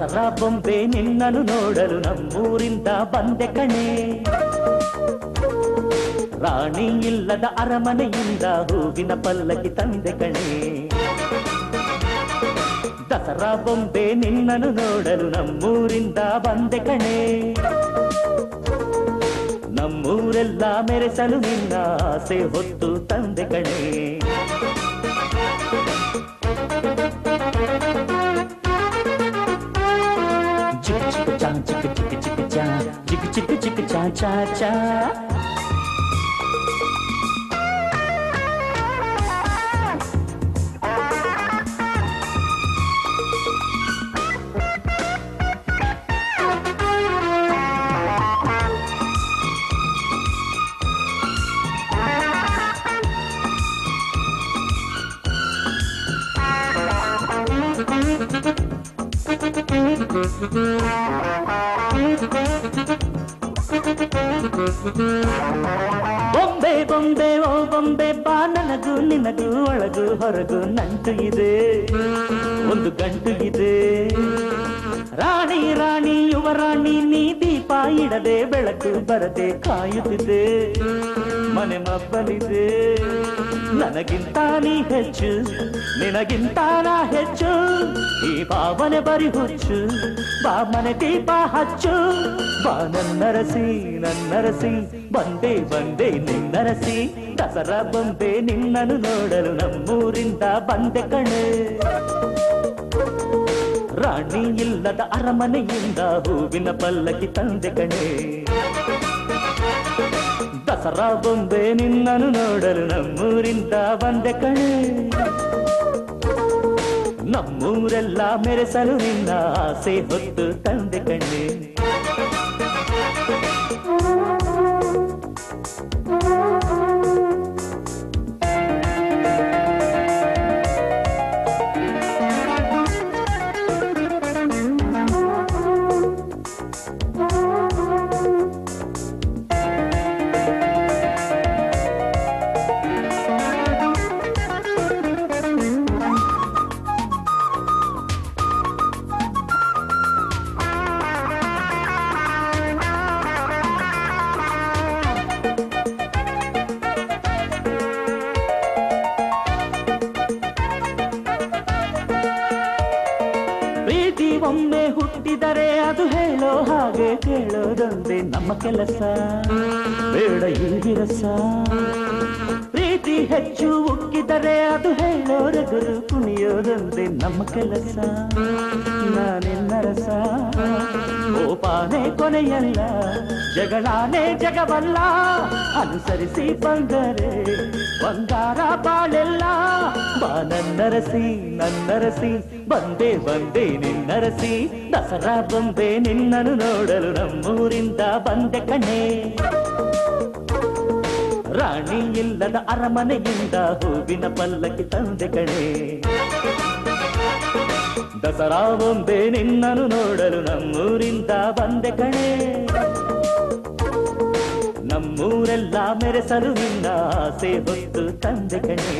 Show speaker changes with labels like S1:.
S1: ದಸರಾ ಬೊಂಬೆ ನಿನ್ನನು ನೋಡಲು ನಮ್ಮೂರಿಂದ ಬಂದೆ ಕಣೆ. ರಾಣಿ ಇಲ್ಲದ ಅರಮನೆಯಿಂದ ಹೂವಿನ ಪಲ್ಲಕ್ಕಿ ತಂದೆ ಕಣೆ. ದಸರಾ ಬೊಂಬೆ ನಿನ್ನನು ನೋಡಲು ನಮ್ಮೂರಿಂದ ಬಂದೆ ಕಣೆ. ನಮ್ಮೂರೆಲ್ಲ ಮೆರೆಸಲು ನಿನ್ನ ಆಸೆ ಹೊತ್ತು ತಂದೆ ಕಣೆ. चिक चिक चा चिक चिक चिक चा चिक चिक चिक चा चा चा ಬೊಂಬೆ ಬೊಂಬೆ ಓ ಬೊಂಬೆ ಬಾ ನನಗೂ ನಿನಗೂ ಒಳಗು ಹೊರಗು ನಂಟು ಇದೆ ಒಂದು ಗಂಟು ಇದೆ ರಾಣಿ ರಾಣಿ ಯುವರಾಣಿ ನೀ ದೀಪ ಇಡದೆ ಬೆಳಕು ಬರದೆ ಕಾಯುತ್ತಿದೆ ಮನೆ ಮಬ್ಬಲಿದೆ. ನನಗಿಂತ ನೀ ಹೆಚ್ಚು, ನಿನಗಿಂತ ನಾ ಹೆಚ್ಚು. ಈ ಭಾವನೆ ಬರಿ ಹುಚ್ಚು, ಬಾ ಮನೆ ದೀಪ ಹಚ್ಚು. ಬಾ ನನ್ನರಸಿ ನನ್ನರಸಿ ಬಂದೆ ಬಂದೆ ನಿನ್ನರಸಿ ದಸರಾ ಬಂದೆ ನಿನ್ನನು ನೋಡಲು ನಮ್ಮೂರಿಂದ ಬಂದೆ ಕಣೆ. ರಾಣಿ ಇಲ್ಲದ ಅರಮನೆಯಿಂದ ಹೂವಿನ ಪಲ್ಲಕ್ಕಿ ತಂದೆ ಕಣೆ. ದಸರಾ ಬೊಂಬೆ ನಿನ್ನನು ನೋಡಲು ನಮ್ಮೂರಿಂದ ಬಂದೆ ಕಣೆ. ನಮ್ಮೂರೆಲ್ಲ ಮೆರೆಸಲು ನಿನ್ನ ಆಸೆ ಹೊತ್ತು ತಂದೆ ಕಣ್ಣೆ ಪ್ರೀತಿ ಒಮ್ಮೆ ಹುಟ್ಟಿದರೆ ಅದು ಹೇಳೋ ಹಾಗೆ ಕೇಳೋದೊಂದೇ ನಮ್ಮ ಕೆಲಸ. ಬೇಡ ಇರಸ ಪ್ರೀತಿ ಹೆಚ್ಚು ಉಕ್ಕಿದರೆ ಅದು ಹೇಳೋ ಗುರು ಕುಣಿಯೋದೊಂದೇ ನಮ್ಮ ಕೆಲಸ. ನಾನೆನ್ನರಸ ಗೋಪಾನೆ ಕೊನೆಯಲ್ಲ. ಜಗಳಾನೇ ಜಗವಲ್ಲ. ಅನುಸರಿಸಿ ಬಂದರೆ ಬಂಗಾರ ಬಾಳೆಲ್ಲ ನನ್ನರಸಿ ನನ್ನರಸಿ ಬಂದೆ ಬಂದೆ ನಿನ್ನರಸಿ ದಸರಾ ಬೊಂಬೆ ನಿನ್ನನು ನೋಡಲು ನಮ್ಮೂರಿಂದ ಬಂದೆ ಕಣೆ ರಾಣಿ ಇಲ್ಲದ ಅರಮನೆಯಿಂದ ಹೂವಿನ ಪಲ್ಲಕ್ಕಿ ತಂದೆ ಕಣೆ ದಸರಾ ಬೊಂಬೆ ನಿನ್ನನು ನೋಡಲು ನಮ್ಮೂರಿಂದ ಬಂದೆ ಕಣೆ ನಮ್ಮೂರೆಲ್ಲ ಮೆರೆಸಲು ನಿನ್ನ ಆಸೆ ಹೊತ್ತು ತಂದೆ ಕಣೆ